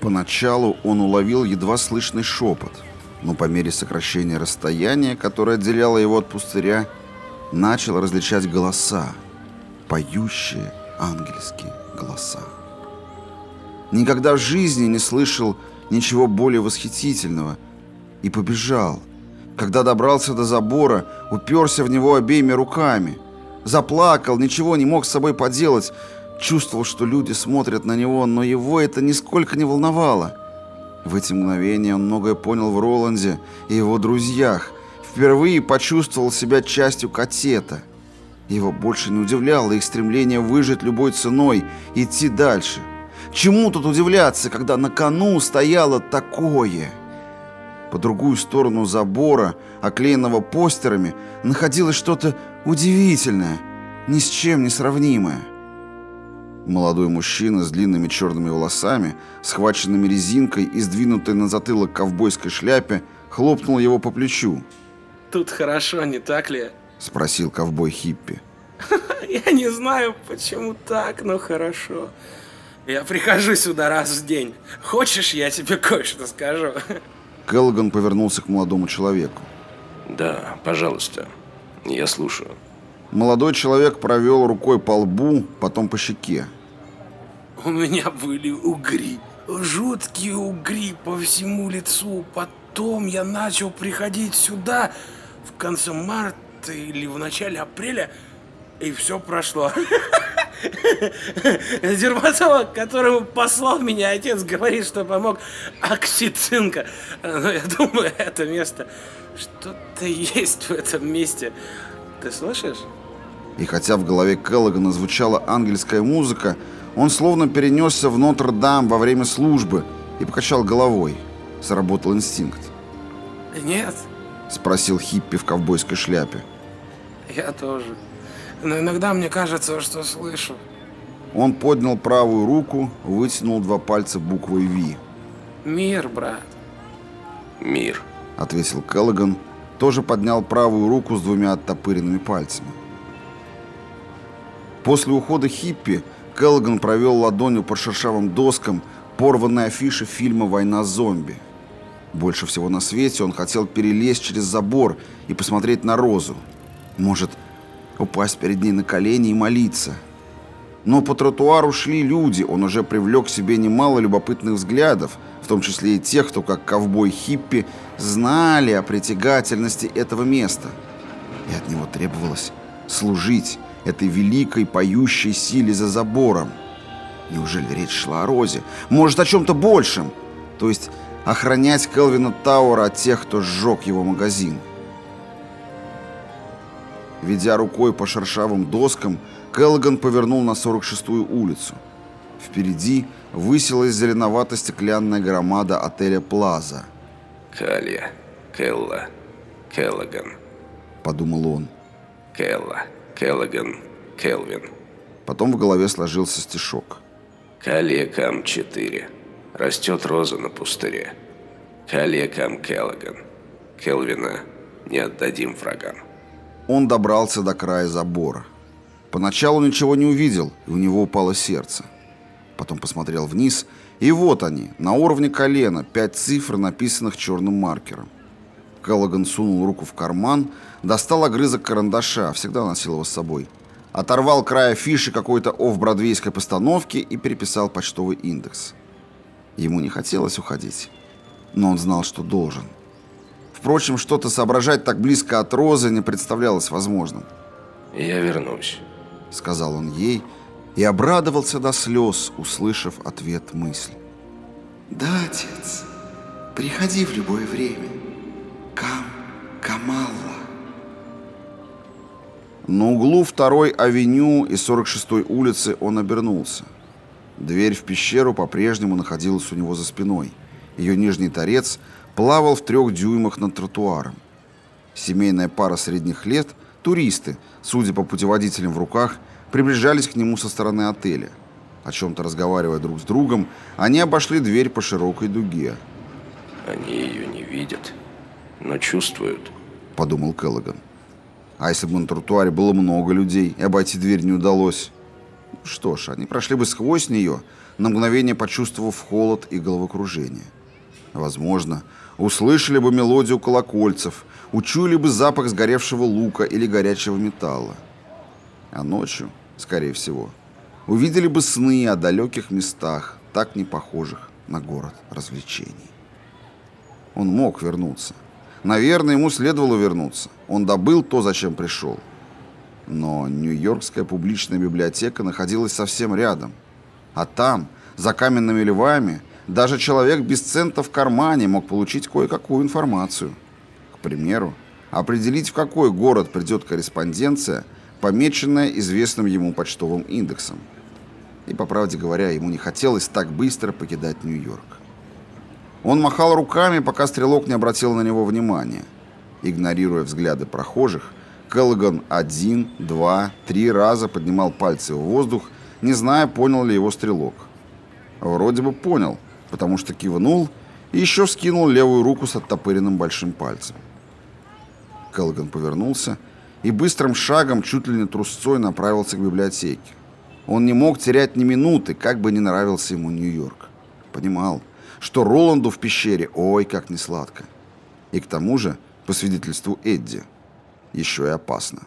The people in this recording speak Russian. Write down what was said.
Поначалу он уловил едва слышный шепот, но по мере сокращения расстояния, которое отделяло его от пустыря, начал различать голоса, поющие ангельские голоса. Никогда в жизни не слышал ничего более восхитительного и побежал. Когда добрался до забора, уперся в него обеими руками. Заплакал, ничего не мог с собой поделать, чувствовал, что люди смотрят на него, но его это нисколько не волновало. В эти мгновения он многое понял в Роланде и его друзьях, впервые почувствовал себя частью катета. Его больше не удивляло их стремление выжить любой ценой, идти дальше. Чему тут удивляться, когда на кону стояло такое? По другую сторону забора, оклеенного постерами, находилось что-то удивительное, ни с чем не сравнимое. Молодой мужчина с длинными черными волосами, схваченными резинкой и сдвинутой на затылок ковбойской шляпе, хлопнул его по плечу. Тут хорошо, не так ли? Спросил ковбой Хиппи. Я не знаю, почему так, но хорошо. Я прихожу сюда раз в день. Хочешь, я тебе кое-что скажу? Келлоган повернулся к молодому человеку. Да, пожалуйста. Я слушаю. Молодой человек провел рукой по лбу, потом по щеке. У меня были угри. Жуткие угри по всему лицу. Потом я начал приходить сюда в конце марта или в начале апреля, и все прошло. Дерматолог, которому послал меня отец, говорит, что помог оксицинка. Но я думаю, это место... Что-то есть в этом месте. Ты слышишь? И хотя в голове Келлогана звучала ангельская музыка, он словно перенесся в Нотр-Дам во время службы и покачал головой. Сработал инстинкт. Нет. Спросил хиппи в ковбойской шляпе. Я тоже. Но иногда мне кажется, что слышу. Он поднял правую руку, вытянул два пальца буквой «Ви». Мир, брат. Мир. Ответил Келлоган, тоже поднял правую руку с двумя оттопыренными пальцами. После ухода хиппи Келлоган провел ладонью по шершавым доскам порванной афиши фильма «Война зомби». Больше всего на свете он хотел перелезть через забор и посмотреть на Розу. Может, упасть перед ней на колени и молиться. Но по тротуару шли люди, он уже привлек к себе немало любопытных взглядов, в том числе и тех, кто, как ковбой-хиппи, знали о притягательности этого места. И от него требовалось служить этой великой поющей силе за забором. Неужели речь шла о Розе? Может, о чем-то большем? То есть охранять Келвина Тауэра от тех, кто сжег его магазин. Ведя рукой по шершавым доскам, Келлоган повернул на 46-ю улицу. Впереди высилась зеленовато-стеклянная громада отеля «Плаза». Калья, Келла, Келлоган. Подумал он. Келла, Келлоган, Келвин. Потом в голове сложился стишок. Калья Кам-4. Растет роза на пустыре. Калья Кам Келлоган. Келвина не отдадим врагам. Он добрался до края забора. Поначалу ничего не увидел, и у него упало сердце. Потом посмотрел вниз, и вот они, на уровне колена, пять цифр, написанных черным маркером. Келлоган сунул руку в карман, достал огрызок карандаша, всегда носил его с собой. Оторвал край афиши какой-то офф-бродвейской постановки и переписал почтовый индекс. Ему не хотелось уходить, но он знал, что должен. Впрочем, что-то соображать так близко от Розы не представлялось возможным. «Я вернусь», — сказал он ей, и обрадовался до слез, услышав ответ мысли. «Да, отец, приходи в любое время. Кам, Камалла». На углу второй авеню и 46-й улицы он обернулся. Дверь в пещеру по-прежнему находилась у него за спиной. Ее нижний торец плавал в трех дюймах над тротуаром. Семейная пара средних лет, туристы, судя по путеводителям в руках, приближались к нему со стороны отеля. О чем-то разговаривая друг с другом, они обошли дверь по широкой дуге. «Они ее не видят, но чувствуют», — подумал Келлоган. А если бы на тротуаре было много людей и обойти дверь не удалось? Что ж, они прошли бы сквозь нее, на мгновение почувствовав холод и головокружение. Возможно, услышали бы мелодию колокольцев, учуяли бы запах сгоревшего лука или горячего металла. А ночью, скорее всего, увидели бы сны о далеких местах, так не похожих на город развлечений. Он мог вернуться. Наверное, ему следовало вернуться. Он добыл то, зачем пришел. Но Нью-Йоркская публичная библиотека находилась совсем рядом. А там, за каменными львами, даже человек без цента в кармане мог получить кое-какую информацию. К примеру, определить, в какой город придет корреспонденция, помеченная известным ему почтовым индексом. И, по правде говоря, ему не хотелось так быстро покидать Нью-Йорк. Он махал руками, пока стрелок не обратил на него внимания. Игнорируя взгляды прохожих, Келлоган один, два, три раза поднимал пальцы в воздух, не зная, понял ли его стрелок. Вроде бы понял, потому что кивнул и еще вскинул левую руку с оттопыренным большим пальцем. Келлоган повернулся и быстрым шагом, чуть ли не трусцой, направился к библиотеке. Он не мог терять ни минуты, как бы ни нравился ему Нью-Йорк. Понимал, что Роланду в пещере ой как не сладко. И к тому же, по свидетельству Эдди, еще и опасно.